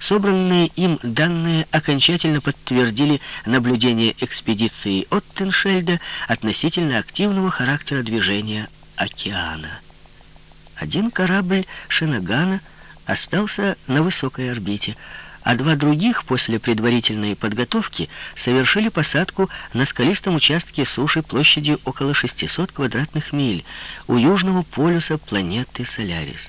Собранные им данные окончательно подтвердили наблюдение экспедиции Оттеншельда относительно активного характера движения океана. Один корабль Шинагана остался на высокой орбите, а два других после предварительной подготовки совершили посадку на скалистом участке суши площадью около 600 квадратных миль у южного полюса планеты Солярис.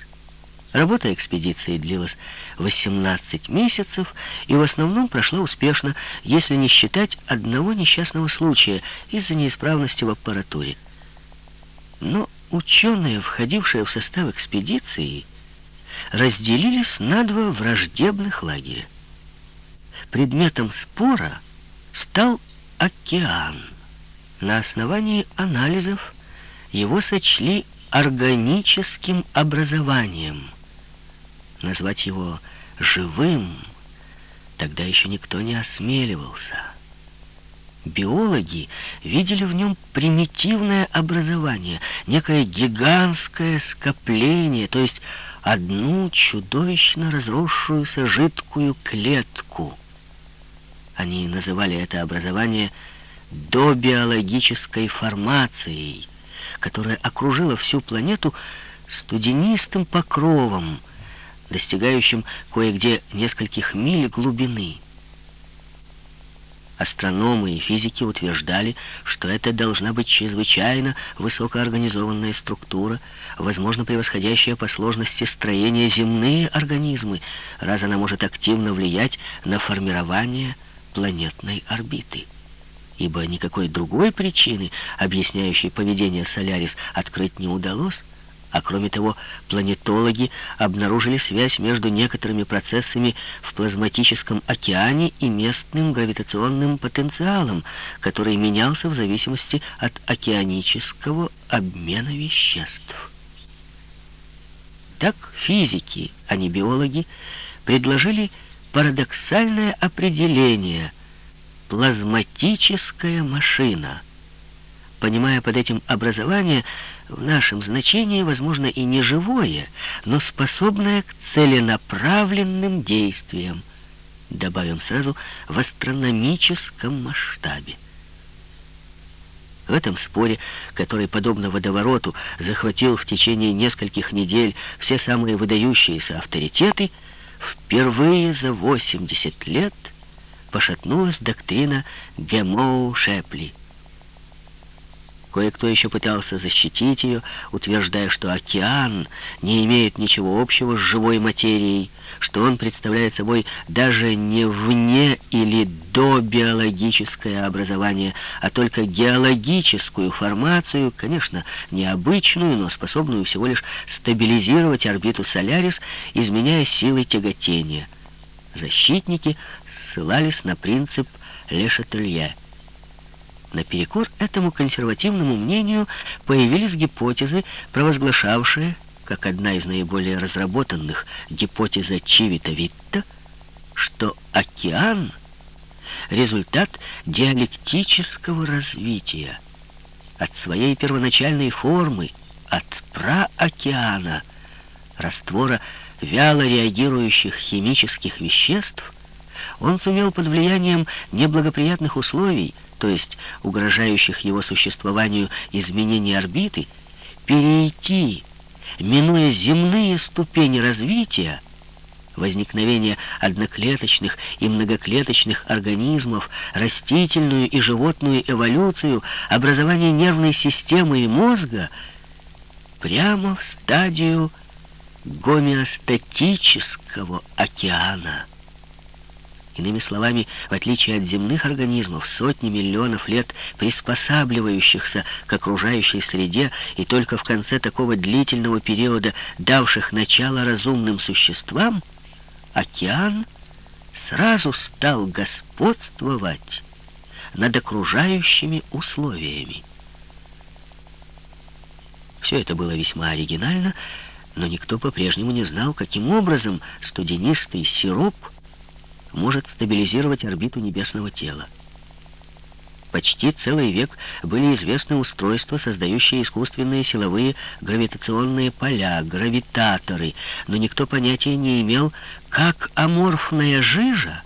Работа экспедиции длилась 18 месяцев и в основном прошла успешно, если не считать одного несчастного случая из-за неисправности в аппаратуре. Но ученые, входившие в состав экспедиции, разделились на два враждебных лагеря. Предметом спора стал океан. На основании анализов его сочли органическим образованием. Назвать его живым тогда еще никто не осмеливался. Биологи видели в нем примитивное образование, некое гигантское скопление, то есть одну чудовищно разросшуюся жидкую клетку. Они называли это образование добиологической формацией, которая окружила всю планету студенистым покровом, достигающим кое-где нескольких миль глубины. Астрономы и физики утверждали, что это должна быть чрезвычайно высокоорганизованная структура, возможно, превосходящая по сложности строения земные организмы, раз она может активно влиять на формирование планетной орбиты. Ибо никакой другой причины, объясняющей поведение Солярис, открыть не удалось, а кроме того, планетологи обнаружили связь между некоторыми процессами в плазматическом океане и местным гравитационным потенциалом, который менялся в зависимости от океанического обмена веществ. Так физики, а не биологи, предложили парадоксальное определение «плазматическая машина», понимая под этим образование в нашем значении, возможно, и не живое, но способное к целенаправленным действиям, добавим сразу, в астрономическом масштабе. В этом споре, который, подобно водовороту, захватил в течение нескольких недель все самые выдающиеся авторитеты, впервые за 80 лет пошатнулась доктрина Гемоу-Шепли — Кое-кто еще пытался защитить ее, утверждая, что океан не имеет ничего общего с живой материей, что он представляет собой даже не вне или до биологическое образование, а только геологическую формацию, конечно, необычную, но способную всего лишь стабилизировать орбиту Солярис, изменяя силы тяготения. Защитники ссылались на принцип Ле-Шателье — Наперекор этому консервативному мнению появились гипотезы, провозглашавшие, как одна из наиболее разработанных, гипотеза Чивита-Витта, что океан — результат диалектического развития. От своей первоначальной формы, от праокеана, раствора вяло реагирующих химических веществ, он сумел под влиянием неблагоприятных условий то есть угрожающих его существованию изменений орбиты, перейти, минуя земные ступени развития, возникновение одноклеточных и многоклеточных организмов, растительную и животную эволюцию, образование нервной системы и мозга, прямо в стадию гомеостатического океана. Иными словами, в отличие от земных организмов, сотни миллионов лет приспосабливающихся к окружающей среде и только в конце такого длительного периода давших начало разумным существам, океан сразу стал господствовать над окружающими условиями. Все это было весьма оригинально, но никто по-прежнему не знал, каким образом студенистый сироп — может стабилизировать орбиту небесного тела. Почти целый век были известны устройства, создающие искусственные силовые гравитационные поля, гравитаторы, но никто понятия не имел, как аморфная жижа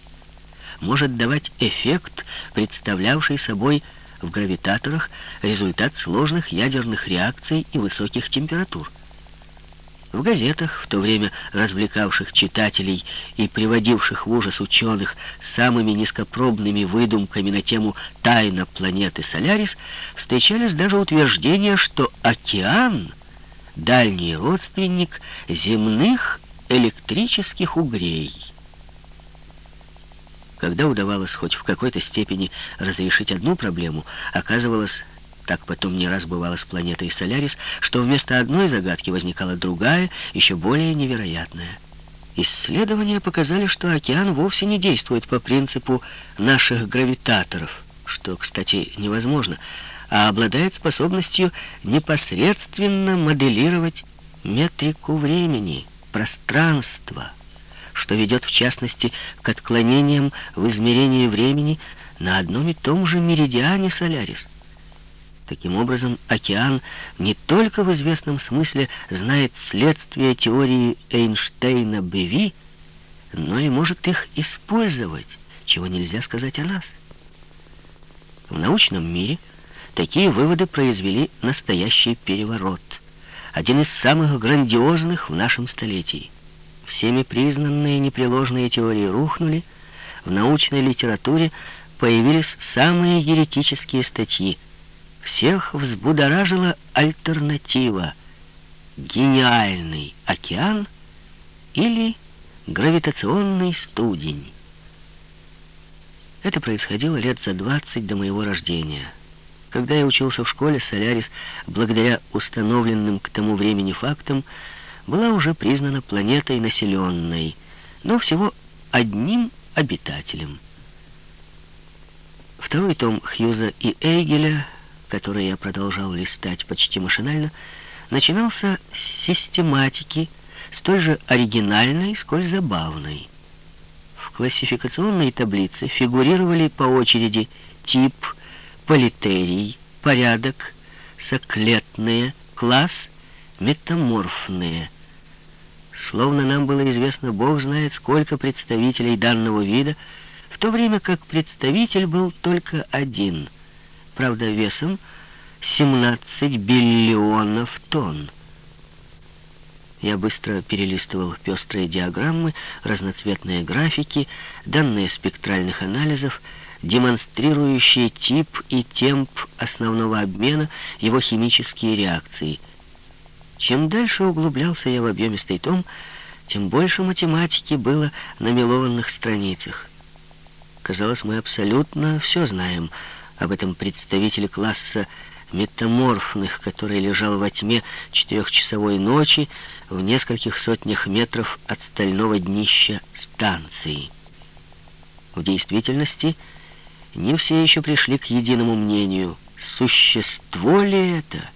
может давать эффект, представлявший собой в гравитаторах результат сложных ядерных реакций и высоких температур. В газетах, в то время развлекавших читателей и приводивших в ужас ученых самыми низкопробными выдумками на тему «Тайна планеты Солярис», встречались даже утверждения, что океан — дальний родственник земных электрических угрей. Когда удавалось хоть в какой-то степени разрешить одну проблему, оказывалось, так потом не раз бывало с планетой Солярис, что вместо одной загадки возникала другая, еще более невероятная. Исследования показали, что океан вовсе не действует по принципу наших гравитаторов, что, кстати, невозможно, а обладает способностью непосредственно моделировать метрику времени, пространства, что ведет, в частности, к отклонениям в измерении времени на одном и том же меридиане Солярис. Таким образом, океан не только в известном смысле знает следствия теории Эйнштейна-Беви, но и может их использовать, чего нельзя сказать о нас. В научном мире такие выводы произвели настоящий переворот, один из самых грандиозных в нашем столетии. Всеми признанные непреложные теории рухнули, в научной литературе появились самые еретические статьи — всех взбудоражила альтернатива «Гениальный океан» или «Гравитационный студень». Это происходило лет за двадцать до моего рождения. Когда я учился в школе, Солярис, благодаря установленным к тому времени фактам, была уже признана планетой населенной, но всего одним обитателем. Второй том Хьюза и Эйгеля который я продолжал листать почти машинально, начинался с систематики, столь же оригинальной, сколь забавной. В классификационной таблице фигурировали по очереди тип, политерий, порядок, соклетные, класс, метаморфные. Словно нам было известно, Бог знает, сколько представителей данного вида, в то время как представитель был только один — правда весом 17 биллионов тонн. Я быстро перелистывал пестрые диаграммы, разноцветные графики, данные спектральных анализов, демонстрирующие тип и темп основного обмена, его химические реакции. Чем дальше углублялся я в объемистый том, тем больше математики было на мелованных страницах. Казалось, мы абсолютно все знаем — об этом представителе класса метаморфных, который лежал во тьме четырехчасовой ночи в нескольких сотнях метров от стального днища станции. В действительности не все еще пришли к единому мнению, существо ли это